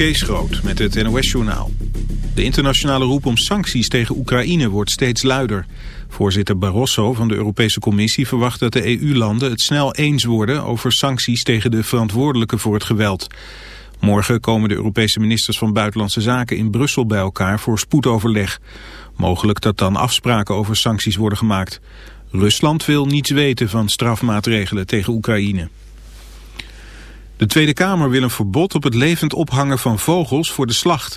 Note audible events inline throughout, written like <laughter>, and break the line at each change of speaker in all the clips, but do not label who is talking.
Kees Groot met het NOS-journaal. De internationale roep om sancties tegen Oekraïne wordt steeds luider. Voorzitter Barroso van de Europese Commissie verwacht dat de EU-landen het snel eens worden over sancties tegen de verantwoordelijken voor het geweld. Morgen komen de Europese ministers van Buitenlandse Zaken in Brussel bij elkaar voor spoedoverleg. Mogelijk dat dan afspraken over sancties worden gemaakt. Rusland wil niets weten van strafmaatregelen tegen Oekraïne. De Tweede Kamer wil een verbod op het levend ophangen van vogels voor de slacht.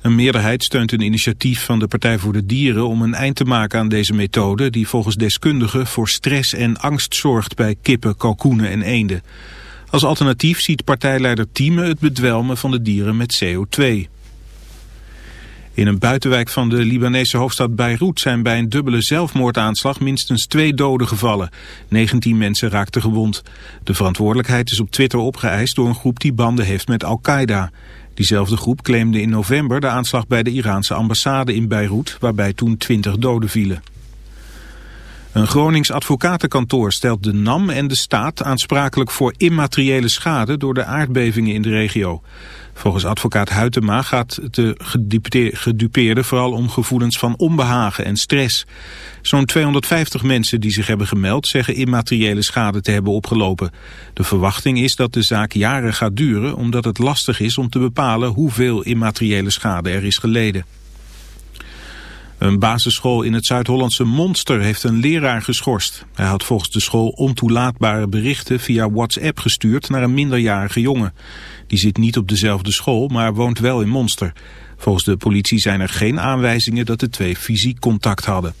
Een meerderheid steunt een initiatief van de Partij voor de Dieren om een eind te maken aan deze methode die volgens deskundigen voor stress en angst zorgt bij kippen, kalkoenen en eenden. Als alternatief ziet partijleider Thieme het bedwelmen van de dieren met CO2. In een buitenwijk van de Libanese hoofdstad Beirut zijn bij een dubbele zelfmoordaanslag minstens twee doden gevallen. 19 mensen raakten gewond. De verantwoordelijkheid is op Twitter opgeëist door een groep die banden heeft met Al-Qaeda. Diezelfde groep claimde in november de aanslag bij de Iraanse ambassade in Beirut, waarbij toen 20 doden vielen. Een Gronings advocatenkantoor stelt de NAM en de staat aansprakelijk voor immateriële schade door de aardbevingen in de regio. Volgens advocaat Huytema gaat de gedupeerde vooral om gevoelens van onbehagen en stress. Zo'n 250 mensen die zich hebben gemeld zeggen immateriële schade te hebben opgelopen. De verwachting is dat de zaak jaren gaat duren omdat het lastig is om te bepalen hoeveel immateriële schade er is geleden. Een basisschool in het Zuid-Hollandse Monster heeft een leraar geschorst. Hij had volgens de school ontoelaatbare berichten via WhatsApp gestuurd naar een minderjarige jongen. Die zit niet op dezelfde school, maar woont wel in Monster. Volgens de politie zijn er geen aanwijzingen dat de twee fysiek contact hadden.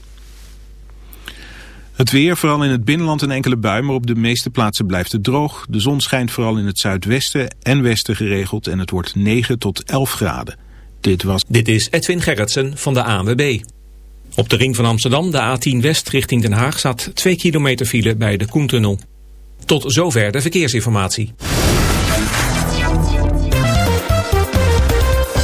Het weer, vooral in het binnenland een enkele bui, maar op de meeste plaatsen blijft het droog. De zon schijnt vooral in het zuidwesten en westen geregeld en het wordt 9 tot 11 graden. Dit, was...
Dit is Edwin Gerritsen van de ANWB. Op de ring van Amsterdam, de A10 West richting Den Haag, staat 2 kilometer file bij de Koentunnel. Tot zover de verkeersinformatie.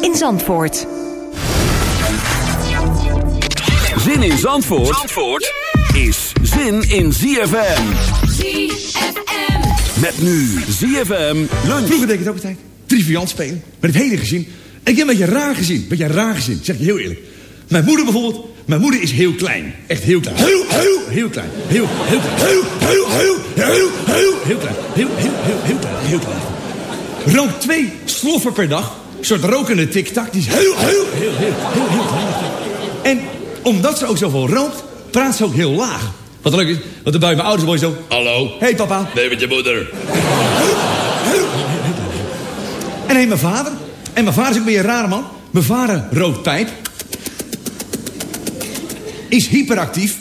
in Zandvoort.
Zin in Zandvoort, is zin in ZFM.
ZFM.
Met nu ZFM lunch.
Vroeger deed ik het ook altijd. Triviant spelen. Met het hele gezin. Ik heb een beetje raar gezien. Een beetje raar gezien, zeg je heel eerlijk. Mijn moeder bijvoorbeeld, Mijn moeder is heel klein. Echt heel klein. Heel, heel, heel klein. Heel, heel klein. Heel, heel, heel, klein. Heel, heel, heel, heel klein. Heel klein. Rookt twee sloffen per dag. Een soort rokende tik-tak. Die is heel, heel, heel, heel, heel, heel klein. En omdat ze ook zoveel rookt, praat ze ook heel laag. Wat leuk is, want dan bij mijn ouders je zo... Hallo. Hey papa.
Nee, met je moeder.
En heen mijn vader. En mijn vader is ook weer een rare man. Mijn vader rookt pijp. Is hyperactief.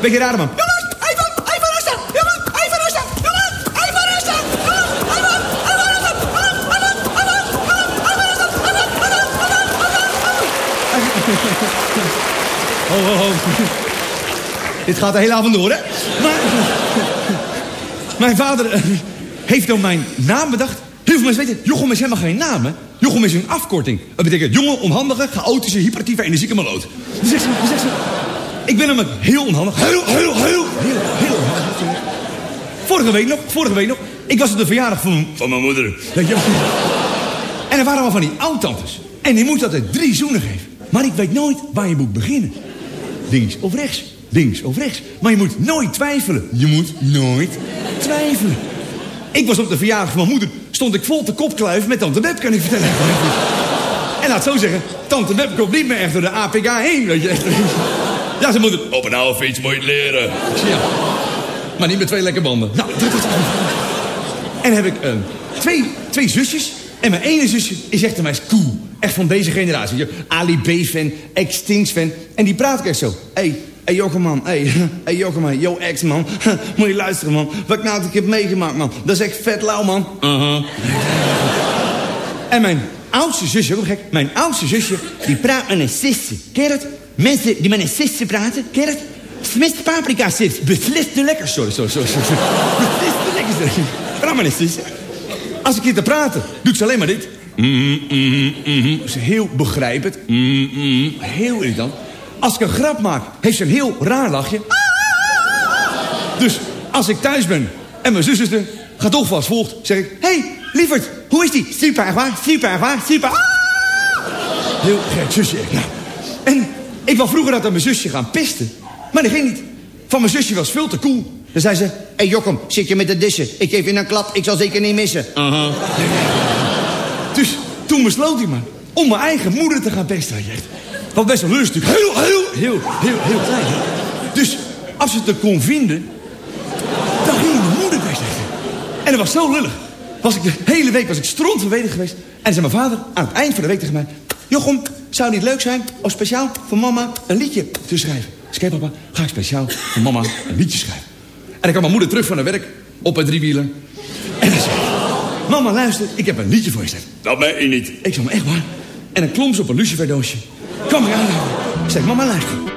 Beetje een rare man. Ho, ho, ho. Dit gaat de hele avond door, hè? Maar... Mijn vader eh, heeft dan mijn naam bedacht. Heel veel mensen weten, Jochem is helemaal geen naam, hè? Jochem is een afkorting. Dat betekent jonge, onhandige, chaotische, hyperactieve, energieke maloot. Dan zegt ze, dan ze... Ik ben hem heel onhandig. Heel, heel, heel, heel, heel. Vorige week nog, vorige week nog. Ik was op de verjaardag van...
Van mijn moeder.
En er waren al van die oud-tantes. En die moest altijd drie zoenen geven. Maar ik weet nooit waar je moet beginnen. Links of rechts. Links of rechts. Maar je moet nooit twijfelen. Je moet nooit twijfelen. Ik was op de verjaardag van mijn moeder. Stond ik vol te kopkluif met tante Beb, kan ik vertellen. En laat het zo zeggen. Tante Beb komt niet meer echt door de APK heen. Weet je. echt. Ja, zijn moeder.
Op een oude fiets moet je het leren.
Ja. Maar niet met twee lekke banden. Nou, dat is... En heb ik eh, twee, twee zusjes. En mijn ene zusje is echt een meisje cool. Echt van deze generatie. Je, Ali B-fan, Extinct-fan. En die praat ik echt zo. Hé, hey, hey Jochem man. Hé, hey, <laughs> hey. Yo ex man. <laughs> Moet je luisteren man. Wat ik nou ik heb meegemaakt man. Dat is echt vet lauw man. Uh-huh. En mijn oudste zusje, ook gek. Mijn oudste zusje, die praat met een sisje. Ken je dat? Mensen die met een sisje praten, ken je dat? Smist paprika chips. Beslist de lekker. Sorry, sorry, sorry. sorry. Beslist de lekkerste. Praat met een sisje. Als ik hier te praten, doet ze alleen maar dit. Mm, mm. Ze heel begrijpend. Heel irritant. Als ik een grap maak, heeft ze een heel raar lachje. Dus als ik thuis ben en mijn zus is er, gaat toch vast volgt, zeg ik... Hey, lieverd, hoe is die? Super waar, super waar, super... Heel gek zusje. echt. En ik wou vroeger dat aan mijn zusje gaan pisten. Maar dat ging niet. Van mijn zusje was veel te cool. Dan zei ze... Hé hey zit je met de dissen? Ik geef je een klap, ik zal zeker niet missen. Dus toen besloot hij maar om mijn eigen moeder te gaan echt. Wat best wel lust natuurlijk. Heel, heel, heel, heel, heel klein. Dus als ze het er kon vinden... dan ging mijn moeder pesten. En dat was zo lullig. Was ik de hele week was ik stront geweest. En zei mijn vader aan het eind van de week tegen mij... Jochem, zou het niet leuk zijn om speciaal voor mama een liedje te schrijven? Dus papa, ga ik speciaal voor mama een liedje schrijven. En dan kwam mijn moeder terug van haar werk op een driewieler. En Mama, luister, ik heb een liedje voor je staan.
Dat meen je niet.
Ik zei, maar echt waar? En dan klom op een luciferdoosje. Kwam ik aan. Ik zei, mama, luister.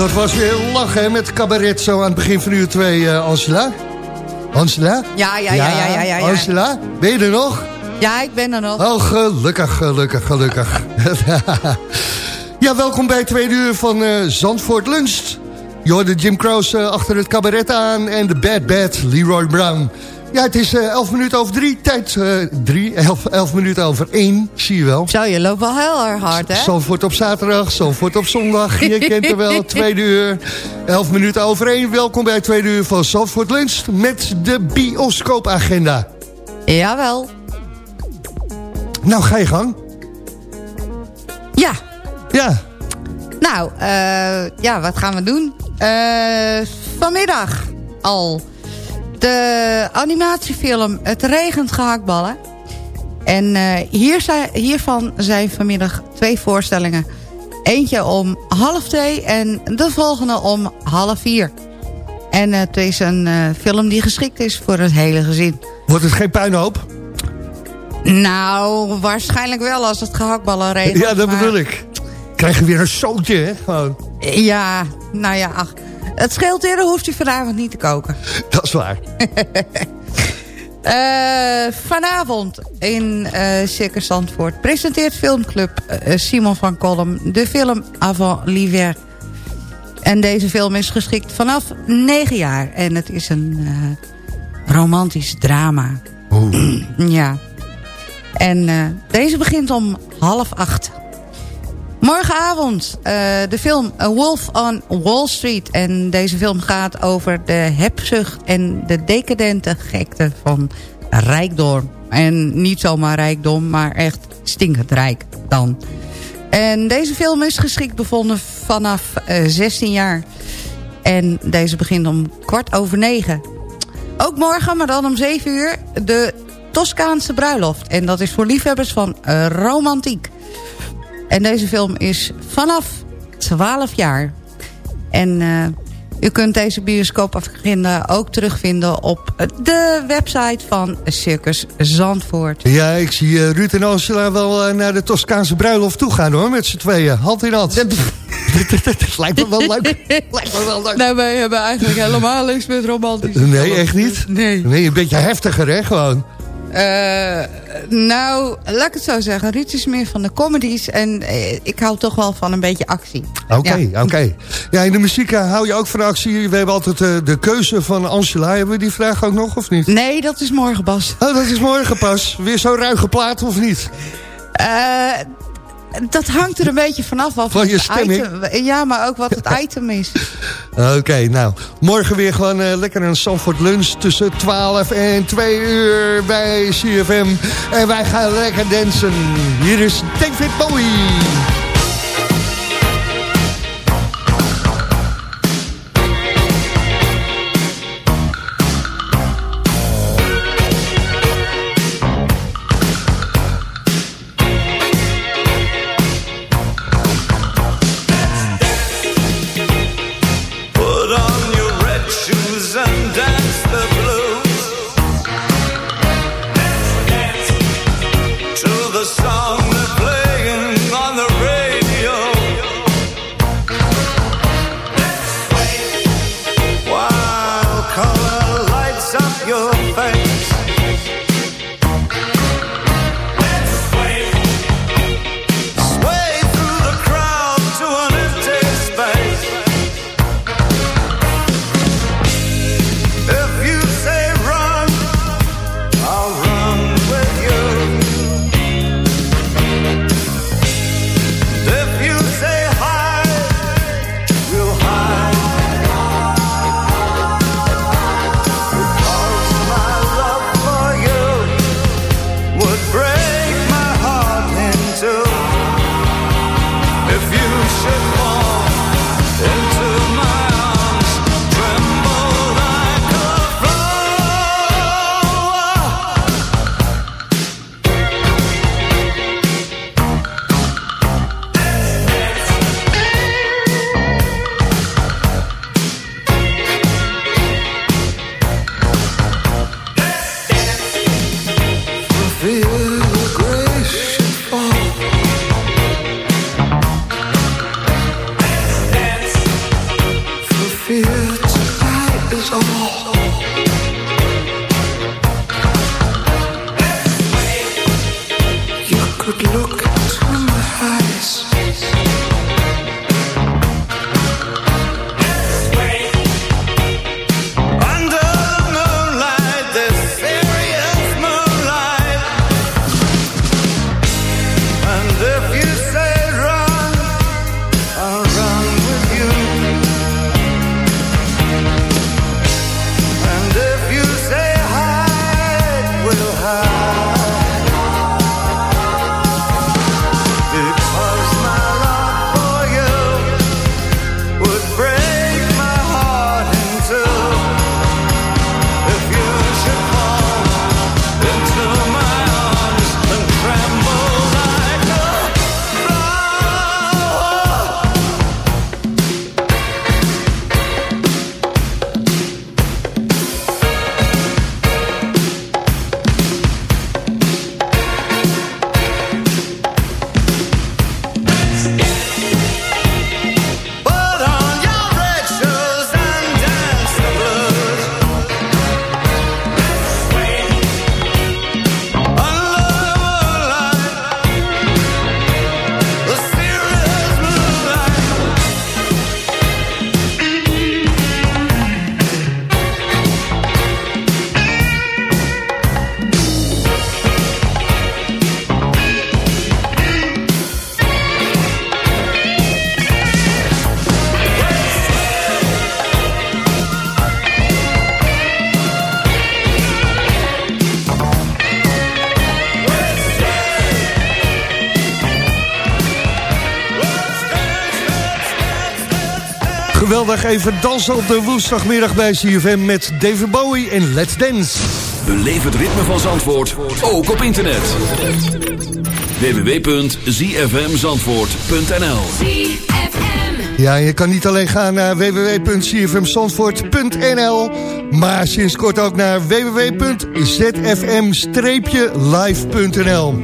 Dat was weer lachen met cabaret zo aan het begin van uur 2, eh, Angela. Angela?
Ja, ja, ja, ja, ja, ja, ja.
Angela, ben je er nog?
Ja, ik ben er nog.
Oh, gelukkig, gelukkig, gelukkig. <laughs> ja, welkom bij het tweede uur van eh, Zandvoort Lunch. Je hoorde Jim Crows eh, achter het cabaret aan en de Bad Bad, Leroy Brown. Ja, het is eh 11 minuten over drie, tijd eh 3, 11, 11 minuten over 1, zie je wel.
Zo, je loopt wel heel erg hard, hè?
Zandvoort op zaterdag, Zandvoort op zondag. Je kent er wel, <laughs> tweede uur. 11 minuten over 1. Welkom bij het tweede uur van Zandvoort Lunch met de bioscoopagenda.
Jawel.
Nou, ga je gang.
Ja.
Ja.
Nou, eh, ja, wat gaan we doen? Eh, vanmiddag al de animatiefilm Het regent gehaktballen. En eh, hier zijn, hiervan zijn vanmiddag twee voorstellingen. Eentje om half twee en de volgende om half vier. En het is een eh, film die geschikt is voor het hele gezin.
Wordt het geen puinhoop?
Nou, waarschijnlijk wel als het gehaktballen regent.
Ja, dat
maar-
bedoel ik. Krijg je weer een zootje, hè? Gewoon.
Ja, nou ja, ach. Het scheelt eerder, hoeft u vanavond niet te koken.
Dat is waar. <laughs>
Eh, vanavond in eh Circus Zandvoort presenteert filmclub eh, Simon van Kolm de film Avant l'hiver. En deze film is geschikt vanaf 9 jaar. En het is een romantisch drama. ja. En deze begint om half acht. Morgenavond eh, de film A Wolf on Wall Street. En deze film gaat over de hebzucht en de decadente gekte van rijkdom. En niet zomaar rijkdom, maar echt stinkend rijk dan. En deze film is geschikt bevonden vanaf eh, 16 jaar. En deze begint om kwart over negen. Ook morgen, maar dan om 7 uur, de Toscaanse bruiloft. En dat is voor liefhebbers van eh, romantiek. En deze film is vanaf 12 jaar. En eh, u kunt deze bioscoopagenda ook terugvinden op de website van Circus Zandvoort.
Ja, ik zie eh, Ruud en Angela wel eh, naar de Toscaanse bruiloft toe gaan, hoor. Met z'n tweeën. Hand in hand. Dat <laughs> lijkt me wel leuk. <laughs> Lijkt me wel leuk.
Nou, wij hebben eigenlijk helemaal niks met romantisch.
Nee, echt niet?
Nee.
Nee, een beetje heftiger, hè, gewoon.
Eh, nou, laat ik het zo zeggen. Ruud is meer van de comedies. En eh, ik hou toch wel van een beetje actie.
Oké,
Ja.
oké. Ja, in de muziek eh, hou je ook van actie. We hebben altijd eh, de keuze van Angela. Hebben we die vraag ook nog, of niet?
Nee, dat is morgen, Bas.
Oh, dat is morgen pas. Weer zo ruige plaat, of niet?
Dat hangt er een beetje vanaf. Of
Van je stemming?
Item, ja, maar ook wat het <laughs> item is.
Oké, nou. Morgen weer gewoon eh, lekker een Sanford lunch tussen 12 en 2 uur bij CFM. En wij gaan lekker dansen. Hier is David Bowie. Geweldig. Even dansen op de woensdagmiddag bij CFM met David Bowie en Let's Dance.
Beleef het ritme van Zandvoort, ook op internet. www.zfmzandvoort.nl
Ja, je kan niet alleen gaan naar www.cfmzandvoort.nl... maar sinds kort ook naar www.zfm-live.nl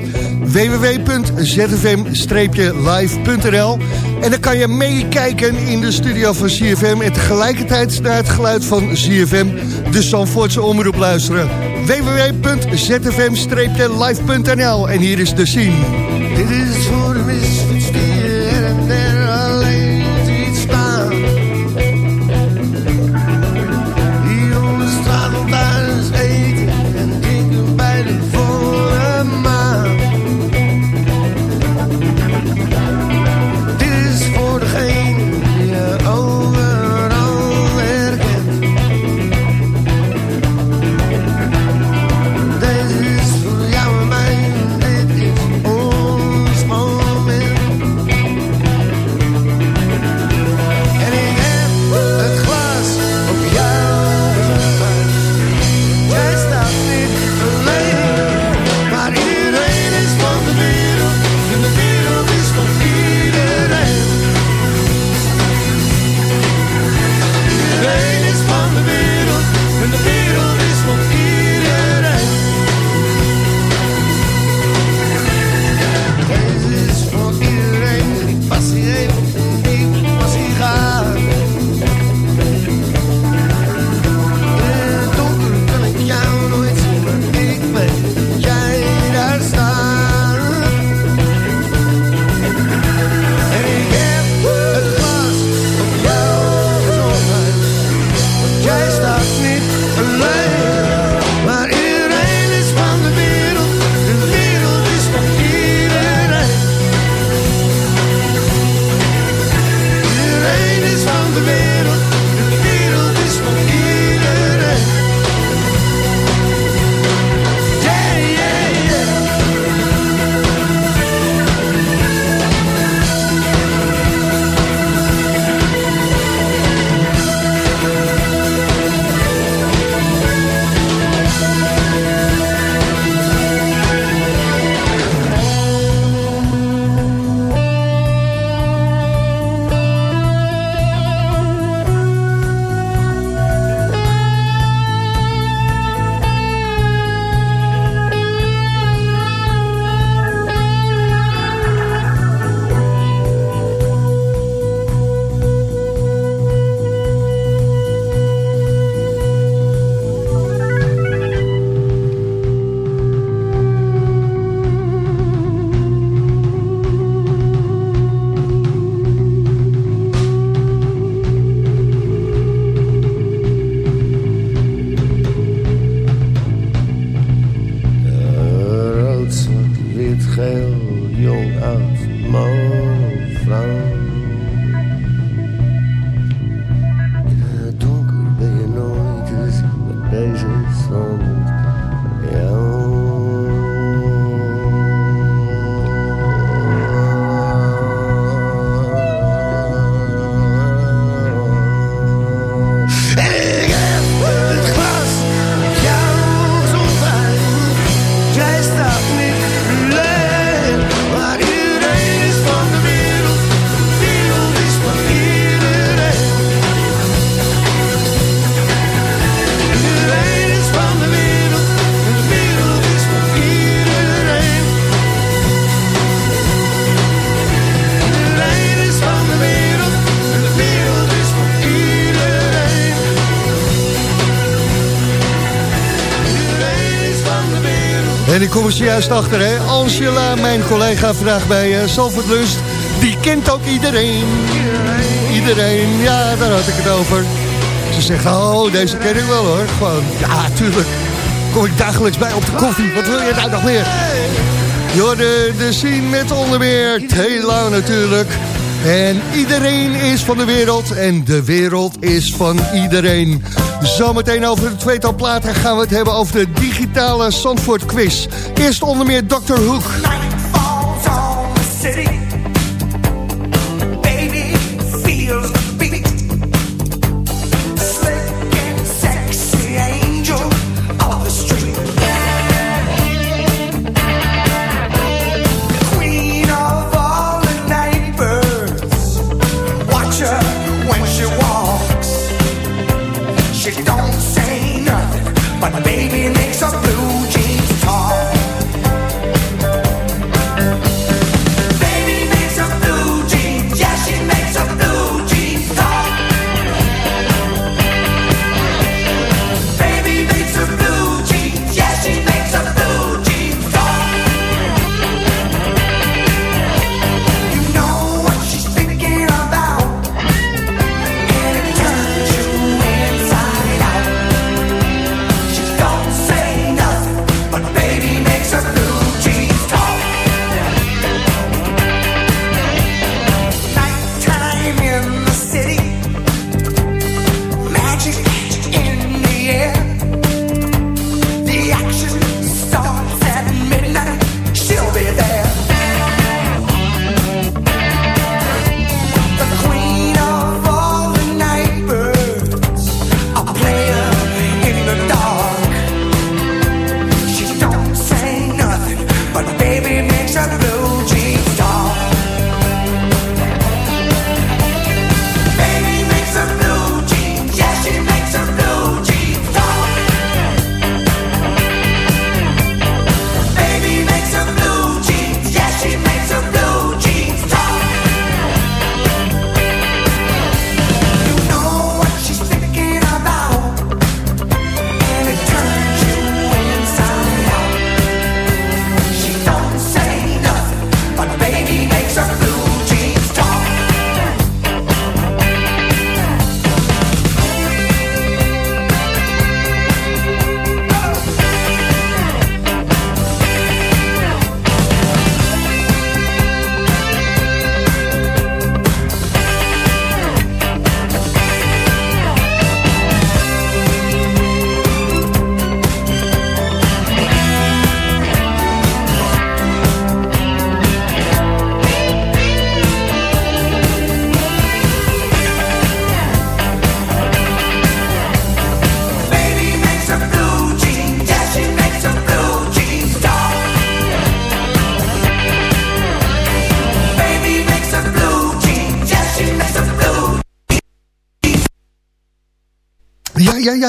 www.zfm-live.nl En dan kan je meekijken in de studio van CFM... en tegelijkertijd naar het geluid van CFM, de Zandvoortse omroep luisteren. www.zfm-live.nl En hier is de scene.
Dit is voor de En ik
kom er zojuist achter, hè. Angela, mijn collega, vandaag bij uh, Zalvoort Lust. Die kent ook iedereen. Iedereen, ja, daar had ik het over. Ze zegt, oh, deze ken ik wel hoor. Gewoon, ja, tuurlijk. Kom ik dagelijks bij op de koffie. Wat wil je nou nog meer? Jorde, de scene met onder meer natuurlijk. En iedereen is van de wereld en de wereld is van iedereen. Zometeen over het tweetal platen gaan we het hebben over de digitale Zandvoort quiz. Eerst onder meer Dr. Hoek.
the city.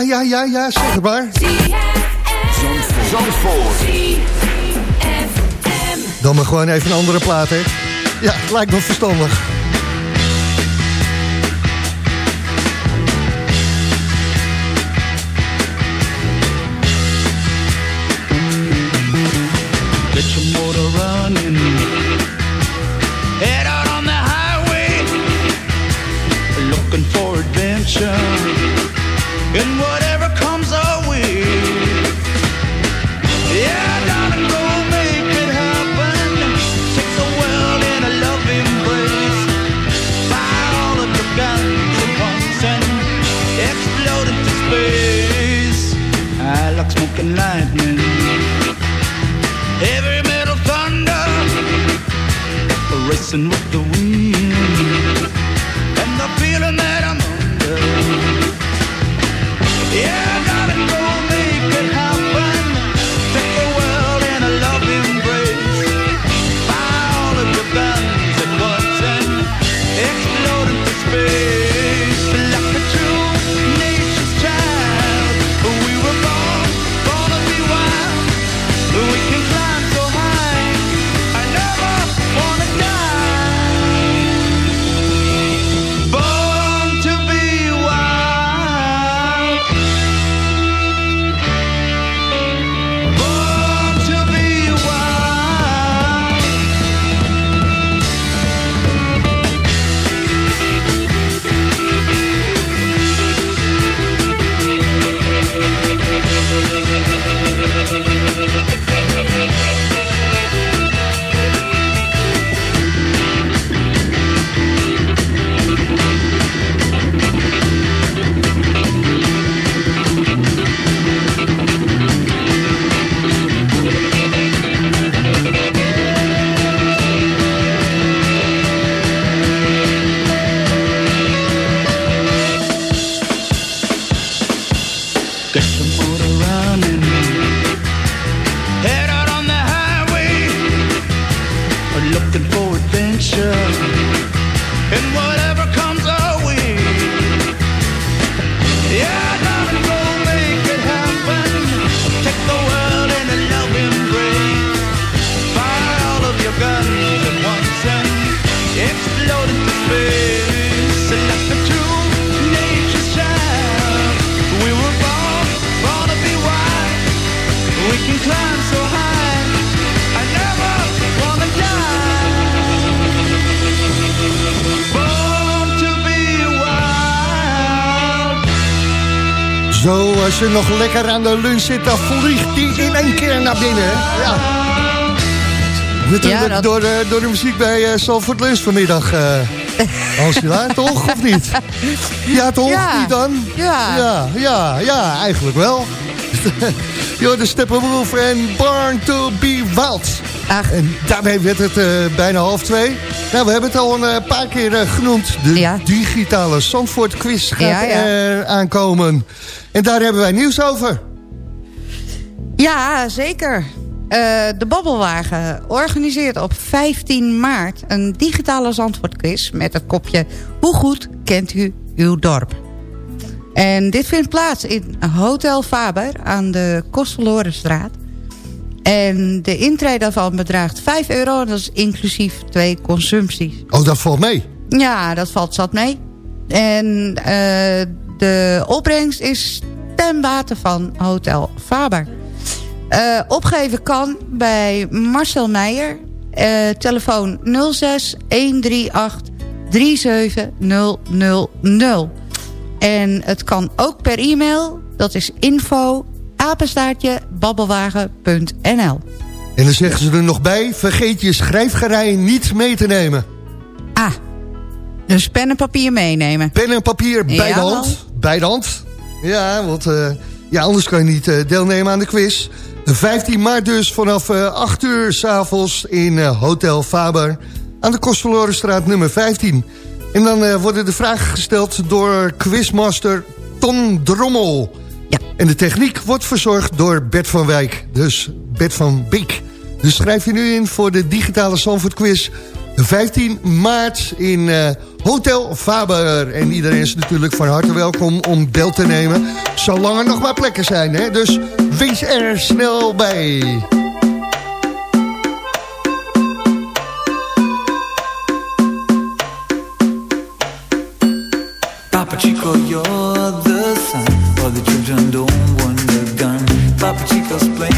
Ja, ja, ja, ja, zeg het maar.
Zandvoort.
Dan maar gewoon even een andere plaat, hè. Ja, lijkt me verstandig.
Get your motor running. Head out on the highway. Looking for adventure. And whatever comes our way. Yeah, darling, go make it happen. Take the world in a. Fire all of your guns and explode into space. I like smoking lightning. Heavy metal thunder Racing with the wind
als je nog lekker aan de lunch zit, dan vliegt die in één keer naar binnen. Ja. Natuurlijk
Ja, dat-
door, de, door de muziek bij uh, Salford Lunch vanmiddag. eh Angela, <laughs> toch? Of niet? Ja, toch?
Ja.
Niet dan?
Ja.
Ja, ja, ja eigenlijk wel. <laughs> Joh, de Steppenwolf en Born to be Wild. En daarmee werd het eh, bijna half twee. Nou, we hebben het al een eh, paar keer eh, genoemd. De digitale Zandvoort quiz gaat
Ja, ja.
er aankomen. En daar hebben wij nieuws over.
Ja, zeker. Eh, de Babbelwagen organiseert op 15 maart een digitale Zandvoortquiz... met het kopje Hoe goed kent u uw dorp? En dit vindt plaats in Hotel Faber aan de Kostelorenstraat. En de intrede daarvan bedraagt 5 euro. En dat is inclusief twee consumpties.
Oh, dat valt mee.
Ja, dat valt zat mee. En eh, de opbrengst is ten bate van Hotel Faber. Eh, opgeven kan bij Marcel Meijer. Eh, telefoon 06 138 37000. En het kan ook per e-mail. Dat is info apenstaartje babbelwagen.nl
En dan zeggen ze er nog bij... vergeet je schrijfgerij niet mee te nemen.
Ah, dus pen en papier meenemen.
Pen en papier bij de hand. Bij de hand. Ja, want eh, ja, anders kan je niet eh, deelnemen aan de quiz. De 15 maart dus vanaf eh 8 uur s'avonds in eh, Hotel Faber... aan de Kostverlorenstraat nummer 15. En dan eh, worden de vragen gesteld door quizmaster Tom Drommel. En de techniek wordt verzorgd door Bert van Wijk, dus Bert van Beek. Dus schrijf je nu in voor de digitale Zandvoort Quiz 15 maart in eh, Hotel Faber. En iedereen is natuurlijk van harte welkom om deel te nemen. Zolang er nog maar plekken zijn, hè? dus wees er snel bij.
Papa
papo but she.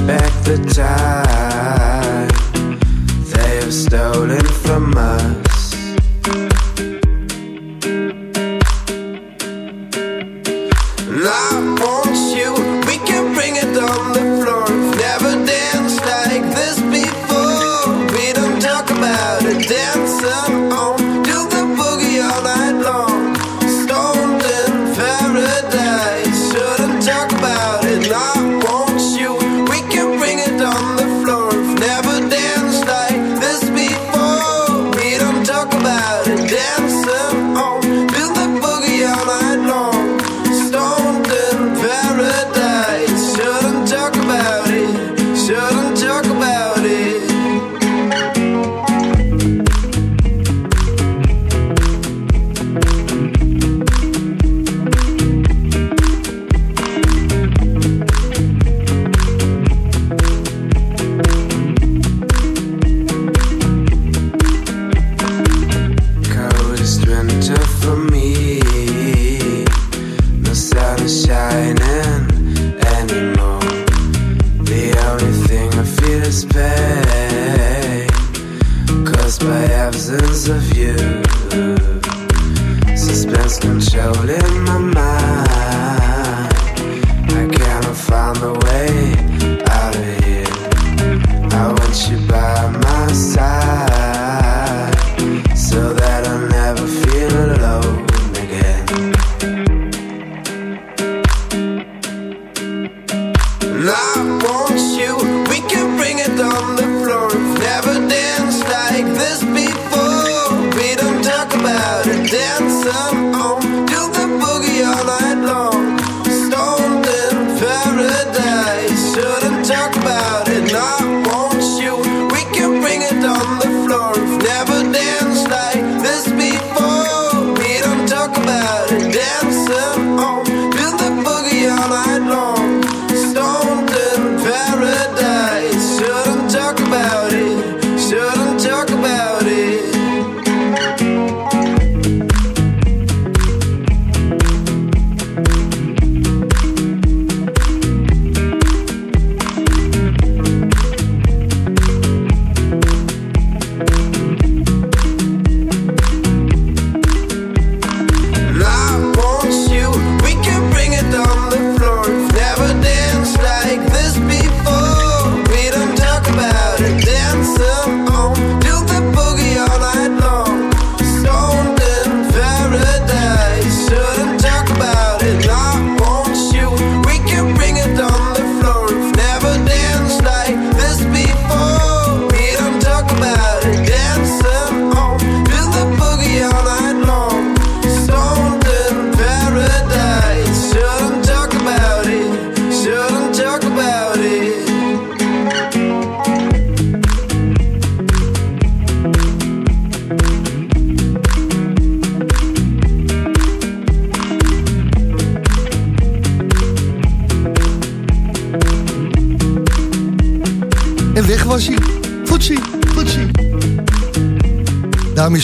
respect the time.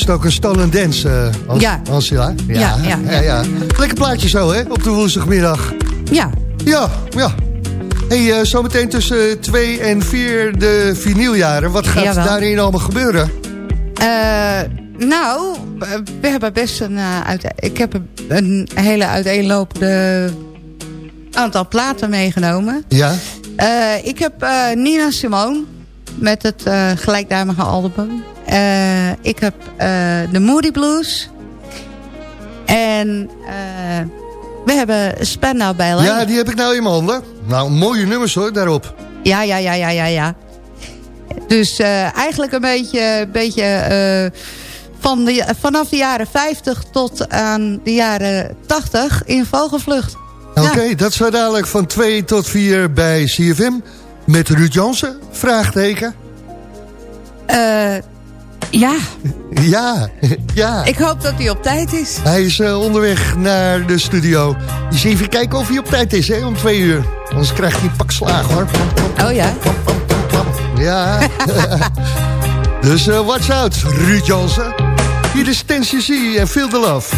Het ook een stolen dance, eh Ans-
Ja. Ja, ja, ja.
ja. Lekker plaatje zo, hè, op de woensdagmiddag.
Ja.
Ja, ja. Hey, eh, zometeen tussen 2 en 4 de vinyljaren. Wat gaat
Jawel.
daarin allemaal gebeuren?
Eh, nou, we hebben best een... eh, uit, ik heb een, een hele uiteenlopende aantal platen meegenomen.
Ja?
Eh, ik heb eh, Nina Simone met het eh, gelijknamige album. Eh, ik heb eh, de Moody Blues. En eh, we hebben Spandau Ballet.
Ja, die heb ik nou in mijn handen. Nou, mooie nummers hoor, daarop.
Ja, ja, ja, ja, ja, ja. Dus eigenlijk een beetje, beetje van de, vanaf de jaren 50 tot aan de jaren 80 in vogelvlucht.
Oké, dat zo dadelijk van 2 tot 4 bij CFM. Met Ruud Jansen, vraagteken.
Eh, ja,
Ja, ja.
ik hoop dat hij op tijd is.
Hij is eh, onderweg naar de studio. Dus even kijken of hij op tijd is, hè, om twee uur. Anders krijgt hij een pak slaag, hoor.
Oh ja?
Ja. <laughs> dus eh, watch out, Ruud Jansen. Hier is Ten CC en Feel the Love.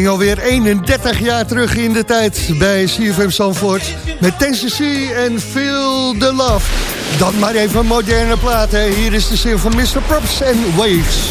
ging alweer 31 jaar terug in de tijd bij CFM Sanford. Met Tennessee en Feel the Love. Dan maar even moderne plaat. Hier is de zin van Mr. Props en Waves.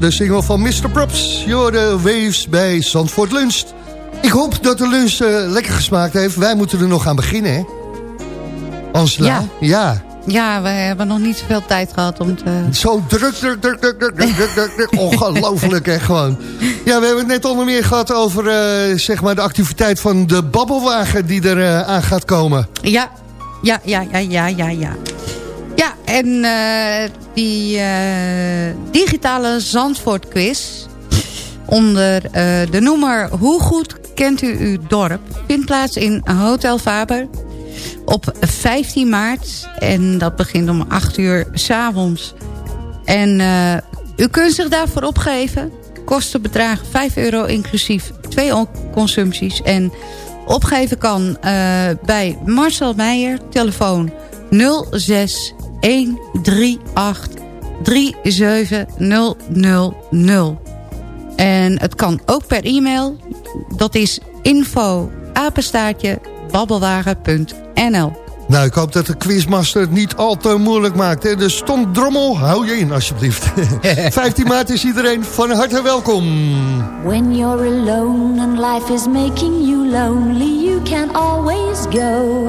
de single van Mr. Props. Jorde Waves bij Zandvoort Lunst. Ik hoop dat de lunch eh, lekker gesmaakt heeft. Wij moeten er nog aan beginnen, hè? Angela?
Ja.
ja.
Ja, we hebben nog niet zoveel tijd gehad om te...
Zo druk, druk, druk, druk, druk, druk, druk, druk. <laughs> Ongelooflijk, hè, gewoon. Ja, we hebben het net onder meer gehad over eh, zeg maar de activiteit van de babbelwagen... die er eh, aan gaat komen.
Ja, ja, ja, ja, ja, ja, ja. Ja, en die eh, digitale Zandvoort quiz onder eh, de noemer Hoe goed kent u uw dorp? Vindt plaats in Hotel Faber op 15 maart. En dat begint om 8 uur s'avonds. En eh, u kunt zich daarvoor opgeven. Kosten bedragen 5 euro inclusief twee consumpties. En opgeven kan bij Marcel Meijer, telefoon 06 138 37000. En het kan ook per e-mail. Dat is info apenstaartje babbelwagen.nl
Nou, ik hoop dat de quizmaster het niet al te moeilijk maakt. Hè? Dus Tom Drommel, hou je in alsjeblieft. <laughs> 15 maart is iedereen van harte welkom.
When you're alone and life is making you lonely, you can always go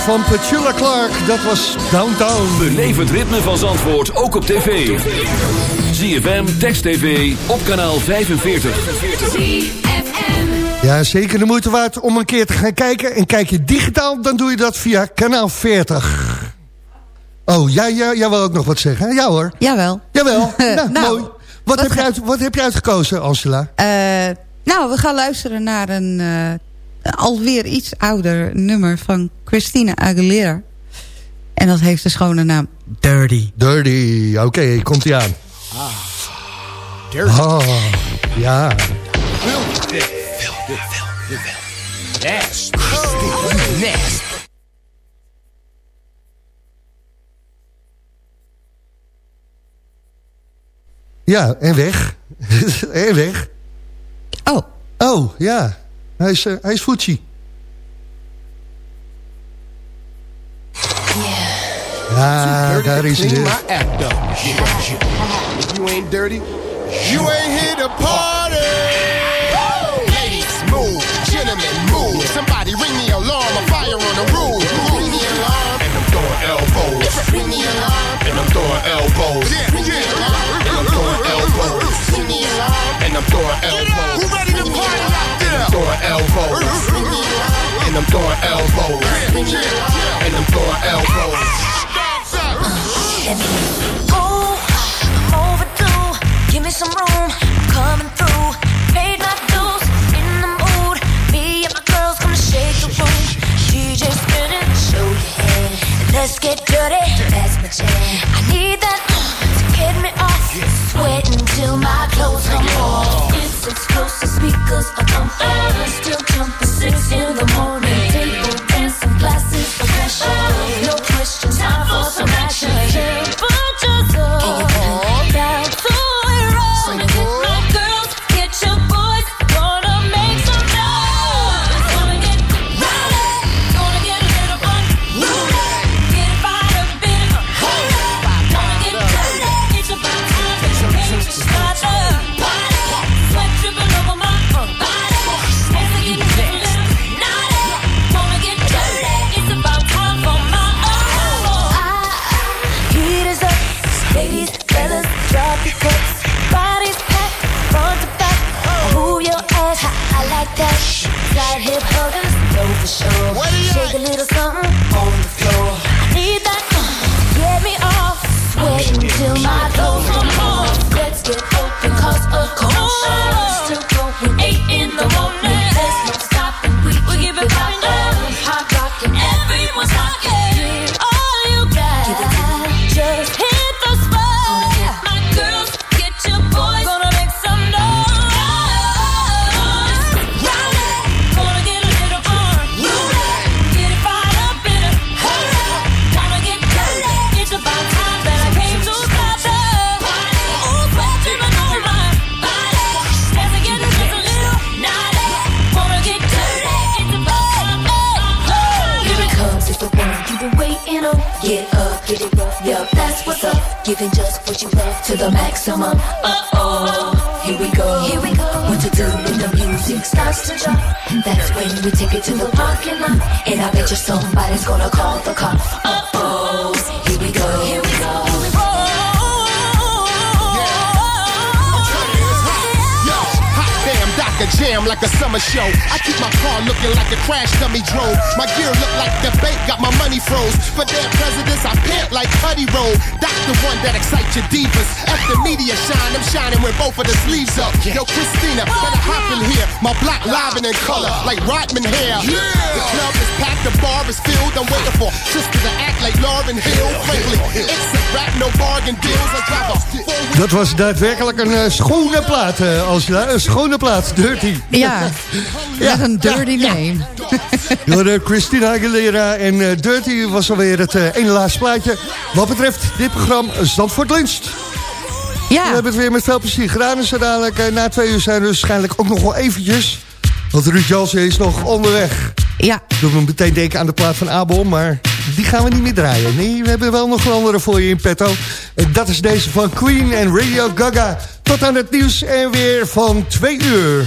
van Petula Clark. Dat was Downtown.
Beleef het ritme van Zandvoort ook op tv. ZFM, Text TV, op kanaal 45.
Ja, zeker de moeite waard om een keer te gaan kijken. En kijk je digitaal, dan doe je dat via kanaal 40. Oh, jij, jij, jij wil ook nog wat zeggen? hè? Ja hoor.
Jawel.
Jawel. <laughs> Nou,
Nou,
mooi. Wat, heb je uit, wat heb je uitgekozen, Angela?
Eh, nou, we gaan luisteren naar een eh, alweer iets ouder nummer van Christina Aguilera. En dat heeft de schone naam Dirty.
Dirty. Oké, komt ie aan.
Dirty.
Oh, ja.
Nasty. Nasty.
Ja, en weg. <laughs> en weg.
Oh.
Oh, ja. Hij is, eh, hij is Fuji. Ja, daar is hij weer.
you ain't dirty, you ain't here to party. Ladies, move. Gentlemen, move. Somebody ring the alarm. A fire on the roof. Ring the alarm. And I'm throwing elbows. Ring the alarm. And I'm throwing elbows. Ring the And I'm throwing elbows. Who ready to party out there? And I'm throwing elbows. Ring the alarm. And I'm throwing elbows. Ring the alarm. And I'm throwing elbows.
Oh, I'm overdue. Give me some room. Coming through. Paid my dues. In the mood. Me and my girls gonna shake the room. DJ spinning. Show your head. Let's get dirty. That's my jam. I need that get me off. Sweating till my clothes come off. It's explosive speakers are pumping. Still jumping six in the morning. Table dancing glasses for pressure. No questions. Time for some action. Waiting
for sisters to act like Lauren Hill. Frankly, it's a rap, no bargain deals. I drive a four
Dat was daadwerkelijk een eh, schone plaat, Angela. Een schone plaat, Dirty.
Ja, <laughs> met een dirty name. <laughs>
Jorde Christina Aguilera en eh, Dirty was alweer het ene laatste plaatje. Wat betreft dit programma Zandvoort Lunst.
Ja.
We hebben het weer met veel plezier gedaan. En zo dadelijk na twee uur zijn we waarschijnlijk ook nog wel eventjes. Want Ruud Jansen is nog onderweg.
Ja.
Doe me meteen denken aan de plaat van Abel, maar die gaan we niet meer draaien. Nee, we hebben wel nog een andere voor je in petto. Dat is deze van Queen en Radio Gaga. Tot aan het nieuws en weer van twee uur.